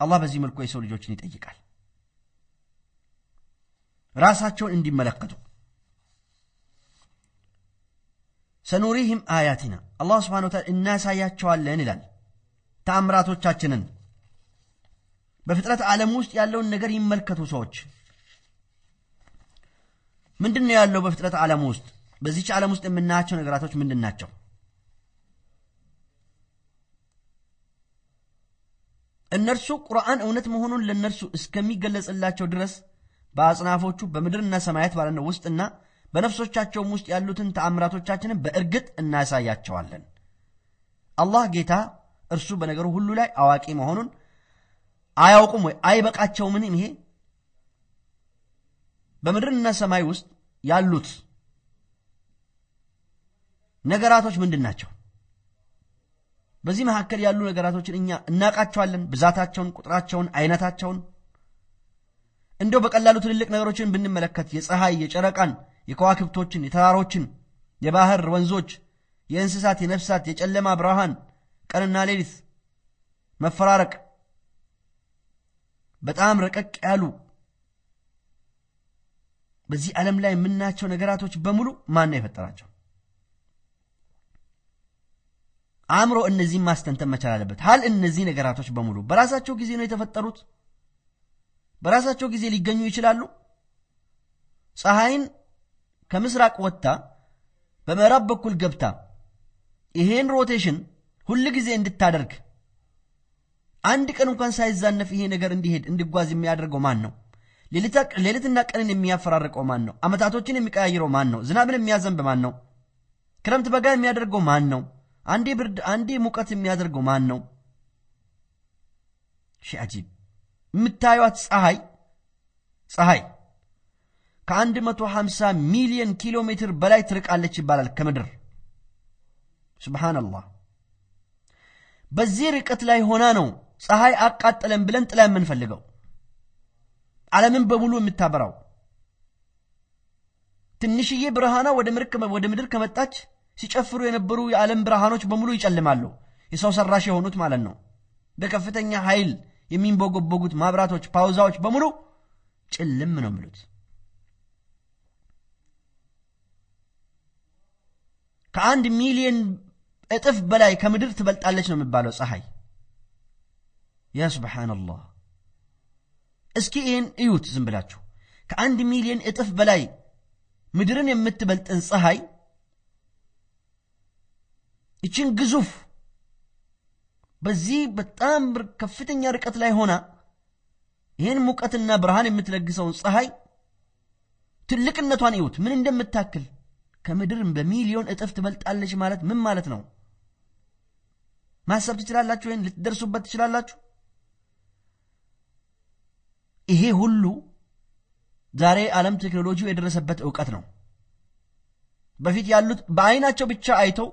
Speaker 1: አላህ በዚህ መልኩ የሰው ልጆችን ይጠይቃል። ራሳቸውን እንዲመለከቱ ሰኑሪህም አያቲና አላህ ስብሓነ ወተዓላ እናሳያቸዋለን ይላል። ተአምራቶቻችንን በፍጥረት ዓለም ውስጥ ያለውን ነገር ይመልከቱ ሰዎች። ምንድን ነው ያለው በፍጥረት ዓለም ውስጥ? በዚች ዓለም ውስጥ የምናያቸው ነገራቶች ምንድን ናቸው? እነርሱ ቁርአን እውነት መሆኑን ለእነርሱ እስከሚገለጽላቸው ድረስ በአጽናፎቹ በምድርና ሰማያት ባለነው ውስጥና በነፍሶቻቸውም ውስጥ ያሉትን ተአምራቶቻችንን በእርግጥ እናሳያቸዋለን። አላህ ጌታ እርሱ በነገሩ ሁሉ ላይ አዋቂ መሆኑን አያውቁም ወይ? አይበቃቸውምን? ይሄ በምድርና ሰማይ ውስጥ ያሉት ነገራቶች ምንድን ናቸው? በዚህ መካከል ያሉ ነገራቶችን እኛ እናውቃቸዋለን? ብዛታቸውን፣ ቁጥራቸውን፣ አይነታቸውን እንደው በቀላሉ ትልልቅ ነገሮችን ብንመለከት የፀሐይ፣ የጨረቃን፣ የከዋክብቶችን፣ የተራሮችን፣ የባህር ወንዞች፣ የእንስሳት፣ የነፍሳት፣ የጨለማ ብርሃን፣ ቀንና ሌሊት መፈራረቅ፣ በጣም ረቀቅ ያሉ በዚህ ዓለም ላይ የምናያቸው ነገራቶች በሙሉ ማን ነው የፈጠራቸው? አእምሮ እነዚህም ማስተንተን መቻል አለበት። ሀል እነዚህ ነገራቶች በሙሉ በራሳቸው ጊዜ ነው የተፈጠሩት? በራሳቸው ጊዜ ሊገኙ ይችላሉ? ፀሐይን ከምስራቅ ወጥታ በምዕራብ በኩል ገብታ ይሄን ሮቴሽን ሁል ጊዜ እንድታደርግ አንድ ቀን እንኳን ሳይዛነፍ ይሄ ነገር እንዲሄድ እንዲጓዝ የሚያደርገው ማን ነው? ሌሊትና ቀንን የሚያፈራርቀው ማን ነው? ዓመታቶችን የሚቀያይረው ማን ነው? ዝናብን የሚያዘንብ ማን ነው? ክረምት በጋ የሚያደርገው ማን ነው? አንዴ ብርድ አንዴ ሙቀት የሚያደርገው ማን ነው? ሺ የምታዩት ፀሐይ ፀሐይ ከአንድ መቶ ሀምሳ ሚሊዮን ኪሎ ሜትር በላይ ትርቃለች ይባላል ከምድር ሱብሓነላህ በዚህ ርቀት ላይ ሆና ነው ፀሐይ አቃጠለን ብለን ጥላ የምንፈልገው ዓለምን በሙሉ የምታበራው። ትንሽዬ ብርሃኗ ወደ ምድር ከመጣች ሲጨፍሩ የነበሩ የዓለም ብርሃኖች በሙሉ ይጨልማሉ። የሰው ሰራሽ የሆኑት ማለት ነው። በከፍተኛ ኃይል የሚንቦገቦጉት ማብራቶች ፓውዛዎች በሙሉ ጭልም ነው የሚሉት። ከአንድ ሚሊዮን እጥፍ በላይ ከምድር ትበልጣለች ነው የሚባለው ፀሐይ። ያ ስብሓንላህ እስኪ ይህን እዩት ዝም ብላችሁ። ከአንድ ሚሊዮን እጥፍ በላይ ምድርን የምትበልጥን ፀሐይ ይችን ግዙፍ በዚህ በጣም ከፍተኛ ርቀት ላይ ሆና ይህን ሙቀትና ብርሃን የምትለግሰውን ፀሐይ ትልቅነቷን እዩት። ምን እንደምታክል ከምድር በሚሊዮን እጥፍ ትበልጣለች ማለት ምን ማለት ነው? ማሰብ ትችላላችሁ? ወይም ልትደርሱበት ትችላላችሁ ይሄ ሁሉ ዛሬ ዓለም ቴክኖሎጂው የደረሰበት እውቀት ነው። በፊት ያሉት በአይናቸው ብቻ አይተው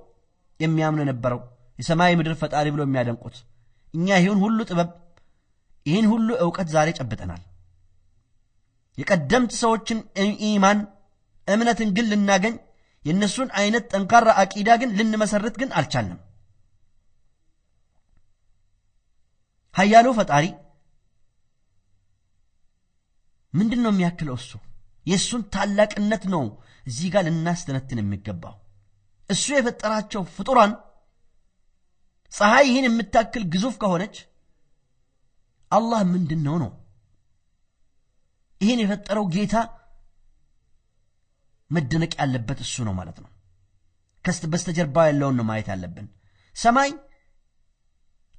Speaker 1: የሚያምኑ የነበረው የሰማይ ምድር ፈጣሪ ብሎ የሚያደንቁት እኛ ይህን ሁሉ ጥበብ ይህን ሁሉ እውቀት ዛሬ ጨብጠናል። የቀደምት ሰዎችን ኢማን እምነትን ግን ልናገኝ የእነሱን አይነት ጠንካራ አቂዳ ግን ልንመሰርት ግን አልቻልንም። ሀያሉ ፈጣሪ ምንድን ነው የሚያክለው እሱ? የእሱን ታላቅነት ነው እዚህ ጋር ልናስተነትን የሚገባው። እሱ የፈጠራቸው ፍጡራን ፀሐይ ይህን የምታክል ግዙፍ ከሆነች አላህ ምንድን ነው? ነው ይህን የፈጠረው ጌታ መደነቅ ያለበት እሱ ነው ማለት ነው። በስተጀርባ ያለውን ነው ማየት ያለብን። ሰማይ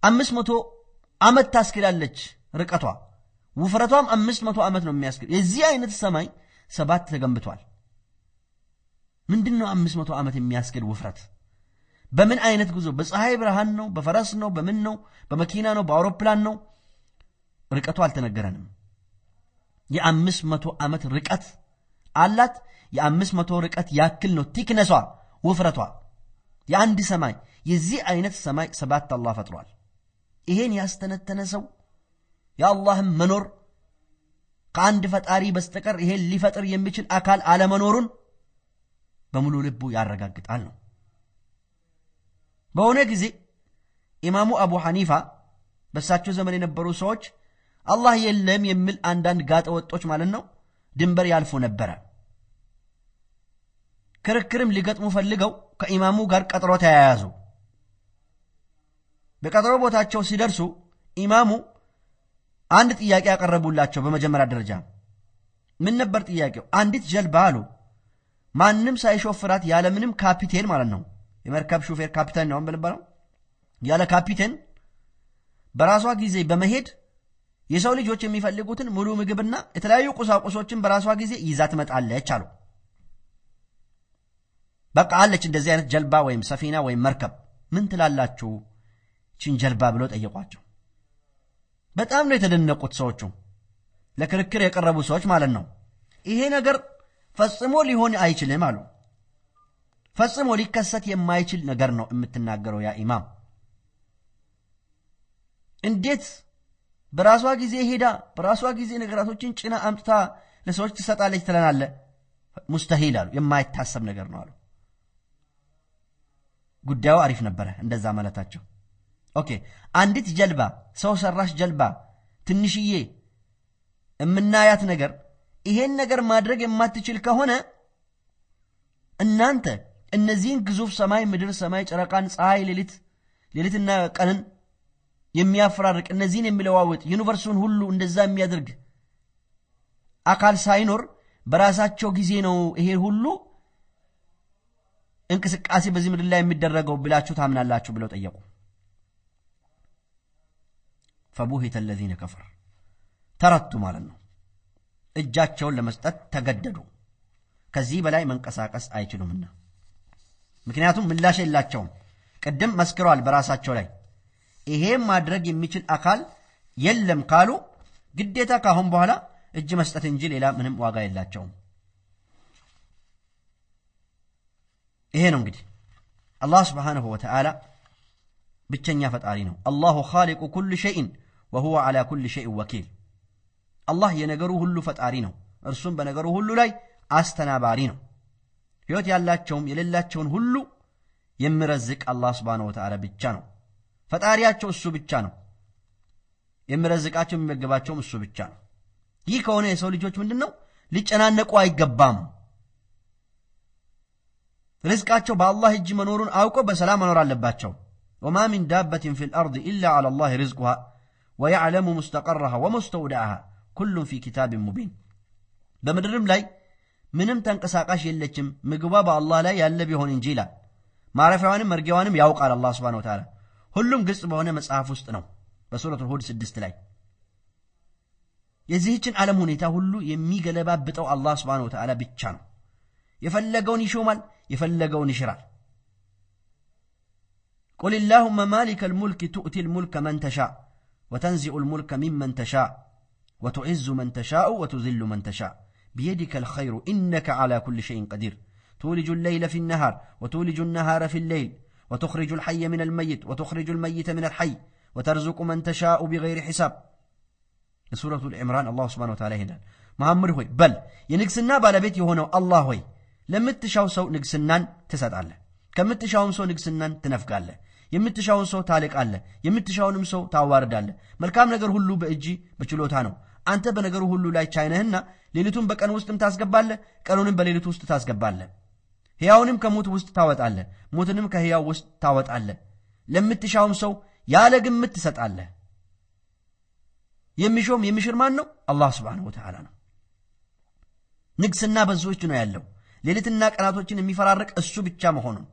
Speaker 1: አምስት መቶ ዓመት ታስኬዳለች ርቀቷ ውፍረቷም አምስት መቶ ዓመት ነው የሚያስኬድ የዚህ አይነት ሰማይ ሰባት ተገንብቷል። ምንድን ነው አምስት መቶ ዓመት የሚያስኬድ ውፍረት? በምን አይነት ጉዞ? በፀሐይ ብርሃን ነው? በፈረስ ነው? በምን ነው? በመኪና ነው? በአውሮፕላን ነው? ርቀቱ አልተነገረንም። የአምስት መቶ ዓመት ርቀት አላት። የአምስት መቶ ርቀት ያክል ነው ቲክነሷ ውፍረቷ። የአንድ ሰማይ የዚህ አይነት ሰማይ ሰባት አላህ ፈጥሯል። ይሄን ያስተነተነ ሰው የአላህም መኖር ከአንድ ፈጣሪ በስተቀር ይሄን ሊፈጥር የሚችል አካል አለመኖሩን በሙሉ ልቡ ያረጋግጣል ነው። በሆነ ጊዜ ኢማሙ አቡ ሐኒፋ በእሳቸው ዘመን የነበሩ ሰዎች አላህ የለም የሚል አንዳንድ ጋጠ ወጦች ማለት ነው ድንበር ያልፉ ነበረ። ክርክርም ሊገጥሙ ፈልገው ከኢማሙ ጋር ቀጥሮ ተያያዙ። በቀጠሮ ቦታቸው ሲደርሱ ኢማሙ አንድ ጥያቄ ያቀረቡላቸው በመጀመሪያ ደረጃ ምን ነበር ጥያቄው? አንዲት ጀልባ አሉ። ማንም ሳይሾፍራት ያለምንም ካፒቴን ማለት ነው። የመርከብ ሹፌር ካፒቴን ነው ብንበለው ያለ ካፒቴን በራሷ ጊዜ በመሄድ የሰው ልጆች የሚፈልጉትን ሙሉ ምግብና የተለያዩ ቁሳቁሶችን በራሷ ጊዜ ይዛ ትመጣለች አሉ። በቃ አለች እንደዚህ አይነት ጀልባ ወይም ሰፊና ወይም መርከብ ምን ትላላችሁ? ችን ጀልባ ብሎ ጠየቋቸው በጣም ነው የተደነቁት ሰዎቹ ለክርክር የቀረቡ ሰዎች ማለት ነው ይሄ ነገር ፈጽሞ ሊሆን አይችልም አሉ። ፈጽሞ ሊከሰት የማይችል ነገር ነው የምትናገረው ያ ኢማም። እንዴት በራሷ ጊዜ ሄዳ በራሷ ጊዜ ነገራቶችን ጭና አምጥታ ለሰዎች ትሰጣለች ትለናለ? ሙስተሂል አሉ። የማይታሰብ ነገር ነው አሉ። ጉዳዩ አሪፍ ነበረ እንደዛ ማለታቸው። okay አንዲት ጀልባ ሰው ሰራሽ ጀልባ ትንሽዬ የምናያት ነገር ይሄን ነገር ማድረግ የማትችል ከሆነ እናንተ እነዚህን ግዙፍ ሰማይ፣ ምድር፣ ሰማይ፣ ጨረቃን፣ ፀሐይ፣ ሌሊት ሌሊትና ቀንን የሚያፈራርቅ እነዚህን የሚለዋውጥ universe ኡን ሁሉ እንደዛ የሚያደርግ አካል ሳይኖር በራሳቸው ጊዜ ነው ይሄ ሁሉ እንቅስቃሴ በዚህ ምድር ላይ የሚደረገው ብላችሁ ታምናላችሁ ብለው ጠየቁ። ፈቡሂተ ለዚነ ከፈር ተረቱ ማለት ነው። እጃቸውን ለመስጠት ተገደዱ። ከዚህ በላይ መንቀሳቀስ አይችሉምና፣ ምክንያቱም ምላሽ የላቸውም። ቅድም መስክረዋል በራሳቸው ላይ ይሄም ማድረግ የሚችል አካል የለም ካሉ ግዴታ ካሁን በኋላ እጅ መስጠት እንጂ ሌላ ምንም ዋጋ የላቸውም። ይሄ ነው እንግዲህ አላህ ስብሓንሁ ወተዓላ ብቸኛ ፈጣሪ ነው። አላሁ ኻሊቁ ኩል ሸይን ወሁወ ዓላ ኩል ሸይን ወኪል። አላህ የነገሩ ሁሉ ፈጣሪ ነው። እርሱም በነገሩ ሁሉ ላይ አስተናባሪ ነው። ሕይወት ያላቸውም የሌላቸውን ሁሉ የሚረዝቅ አላህ ስብሓንሁ ወተዓላ ብቻ ነው። ፈጣሪያቸው እሱ ብቻ ነው። የሚረዝቃቸው የሚመገባቸውም እሱ ብቻ ነው። ይህ ከሆነ የሰው ልጆች ምንድን ነው ሊጨናነቁ አይገባም። ርዝቃቸው በአላህ እጅ መኖሩን አውቆ በሰላም መኖር አለባቸው። ወማ ሚን ዳበትን ፊ ልአርድ ኢላ ዓላ ላህ ርዝቁሃ ወያዕለሙ ሙስተቀረሃ ወሙስተውዳአሃ ኩሉም ፊ ኪታብን ሙቢን። በምድርም ላይ ምንም ተንቀሳቃሽ የለችም ምግቧ በአላህ ላይ ያለ ቢሆን እንጂ ይላል። ማረፊያዋንም መርጊያዋንም ያውቃል አላህ ስብሓነሁ ወተዓላ። ሁሉም ግልጽ በሆነ መጽሐፍ ውስጥ ነው። በሱረቱል ሁድ ስድስት ላይ የዚህችን ዓለም ሁኔታ ሁሉ የሚገለባብጠው አላህ ስብሓነሁ ወተዓላ ብቻ ነው። የፈለገውን ይሾማል፣ የፈለገውን ይሽራል። ቁል ላሁመ ማሊከ ልሙልክ ቱእቲ ልሙልከ መን ተሻእ ወተንዚኡ ልሙልከ ሚመን ተሻእ ወቱዕዙ መን ተሻእ ወቱዝሉ መን ተሻእ ቢየዲከ ልኸይሩ ኢነከ ዓላ ኩል ሸይን ቀዲር تولج الليل في النهار وتولج النهار في الليل وتخرج الحي من الميت وتخرج الميت من الحي وترزق من تشاء بغير حساب سورة العمران الله سبحانه وتعالى هنا መሐመድ ሆይ በል የንግስና ባለቤት የሆነው አላህ ሆይ ለምትሻው ሰው ንግስናን ትሰጣለህ፣ ከምትሻውም ሰው ንግስናን ትነፍጋለህ፣ የምትሻውን ሰው ታልቃለህ፣ የምትሻውንም ሰው ታዋርዳለህ። መልካም ነገር ሁሉ በእጅ በችሎታ ነው። አንተ በነገሩ ሁሉ ላይ ቻይነህና ሌሊቱን በቀን ውስጥም ታስገባለህ፣ ቀኑንም በሌሊቱ ውስጥ ታስገባለህ። ሕያውንም ከሞት ውስጥ ታወጣለህ፣ ሞትንም ከሕያው ውስጥ ታወጣለህ። ለምትሻውም ሰው ያለ ግምት ትሰጣለህ። የሚሾም የሚሽር ማን ነው? አላህ ስብሓነሁ ወተዓላ ነው። ንግስና በዙዎች ነው ያለው። ሌሊትና ቀናቶችን የሚፈራርቅ እሱ ብቻ መሆኑን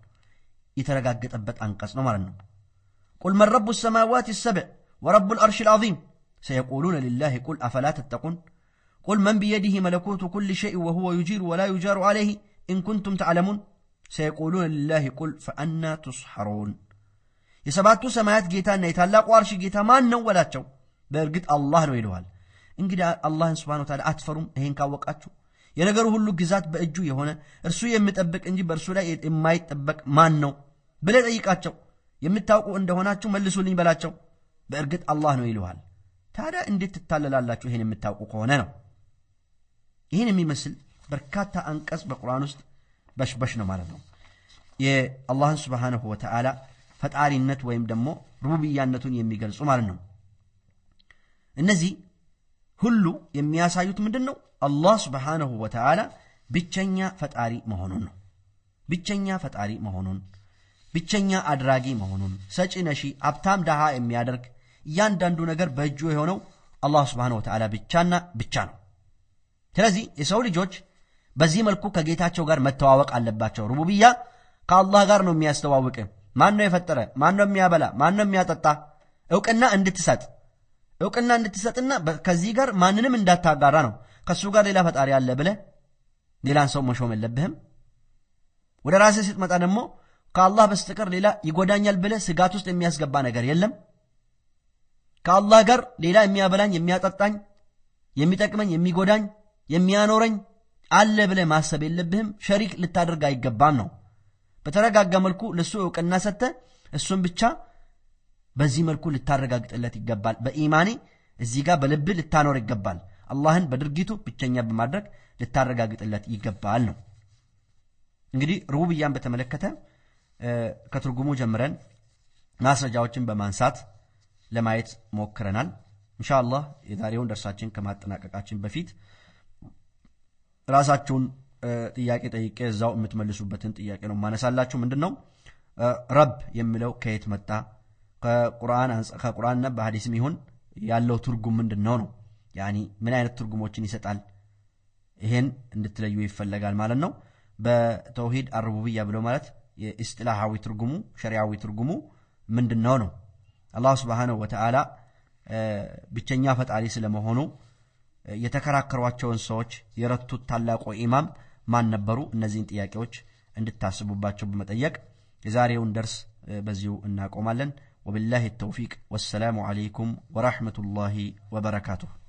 Speaker 1: የተረጋገጠበት አንቀጽ ነው ማለት ነው። ቁል መን ረቡ ሰማዋት ሰብዕ ወረቡ ልአርሽ ልዓዚም ሰየቁሉነ ሊላህ ቁል አፈላ ተተቁን ቁል መን ቢየዲህ መለኮቱ ኩል ሸይእ ወሁወ ዩጂሩ ወላ ዩጃሩ ዓለይህ إن كنتم تعلمون سيقولون لله قل فأنى تسحرون የሰባቱ ሰማያት ጌታና የታላቁ አርሽ ጌታ ማን ነው በላቸው። በእርግጥ አላህ ነው ይለዋል። እንግዲህ አላህን سبحانه وتعالى አትፈሩም? ይሄን ካወቃችሁ የነገሩ ሁሉ ግዛት በእጁ የሆነ እርሱ የሚጠብቅ እንጂ በእርሱ ላይ የማይጠበቅ ማን ነው ብለህ ጠይቃቸው። የምታውቁ እንደሆናችሁ መልሱልኝ በላቸው። በእርግጥ አላህ ነው ይለዋል። ታዲያ እንዴት ትታለላላችሁ? ይሄን የምታውቁ ከሆነ ነው። ይህን የሚመስል በርካታ አንቀጽ በቁርአን ውስጥ በሽበሽ ነው ማለት ነው። የአላህን ስብሓነሁ ወተዓላ ፈጣሪነት ወይም ደግሞ ሩቡብያነቱን የሚገልጹ ማለት ነው። እነዚህ ሁሉ የሚያሳዩት ምንድን ነው? አላህ ስብሓነሁ ወተዓላ ብቸኛ ፈጣሪ መሆኑን ነው። ብቸኛ ፈጣሪ መሆኑን፣ ብቸኛ አድራጊ መሆኑን፣ ሰጪ ነሺ፣ ሀብታም ደሃ የሚያደርግ እያንዳንዱ ነገር በእጁ የሆነው አላህ ስብሓነሁ ወተዓላ ብቻና ብቻ ነው። ስለዚህ የሰው ልጆች በዚህ መልኩ ከጌታቸው ጋር መተዋወቅ አለባቸው። ሩቡብያ ከአላህ ጋር ነው የሚያስተዋውቅ። ማን ነው የፈጠረ? ማን ነው የሚያበላ? ማን ነው የሚያጠጣ? እውቅና እንድትሰጥ እውቅና እንድትሰጥና ከዚህ ጋር ማንንም እንዳታጋራ ነው። ከእሱ ጋር ሌላ ፈጣሪ አለ ብለህ ሌላን ሰው መሾም የለብህም። ወደ ራስህ ስትመጣ ደግሞ ከአላህ በስተቀር ሌላ ይጎዳኛል ብለህ ስጋት ውስጥ የሚያስገባ ነገር የለም። ከአላህ ጋር ሌላ የሚያበላኝ፣ የሚያጠጣኝ፣ የሚጠቅመኝ፣ የሚጎዳኝ፣ የሚያኖረኝ አለ ብለህ ማሰብ የለብህም። ሸሪክ ልታደርግ አይገባም ነው። በተረጋጋ መልኩ ለእሱ እውቅና ሰጥተህ እሱን ብቻ በዚህ መልኩ ልታረጋግጥለት ይገባል። በኢማኔ እዚህ ጋር በልብህ ልታኖር ይገባል። አላህን በድርጊቱ ብቸኛ በማድረግ ልታረጋግጥለት ይገባል ነው። እንግዲህ ሩቡብያን በተመለከተ ከትርጉሙ ጀምረን ማስረጃዎችን በማንሳት ለማየት ሞክረናል። ኢንሻአላህ የዛሬውን ደርሳችን ከማጠናቀቃችን በፊት ራሳችሁን ጥያቄ ጠይቄ እዛው የምትመልሱበትን ጥያቄ ነው ማነሳላችሁ። ምንድን ነው ረብ የሚለው ከየት መጣ? ከቁርአንና በሀዲስም ይሁን ያለው ትርጉም ምንድን ነው ነው ያኒ ምን አይነት ትርጉሞችን ይሰጣል? ይሄን እንድትለዩ ይፈለጋል ማለት ነው። በተውሂድ አርቡብያ ብለው ማለት የእስጥላሃዊ ትርጉሙ ሸሪያዊ ትርጉሙ ምንድን ነው ነው አላህ ስብሓነሁ ወተዓላ ብቸኛ ፈጣሪ ስለመሆኑ የተከራከሯቸውን ሰዎች የረቱት ታላቁ ኢማም ማን ነበሩ? እነዚህን ጥያቄዎች እንድታስቡባቸው በመጠየቅ የዛሬውን ደርስ በዚሁ እናቆማለን። وبالله التوفيق والسلام عليكم ورحمة الله وبركاته.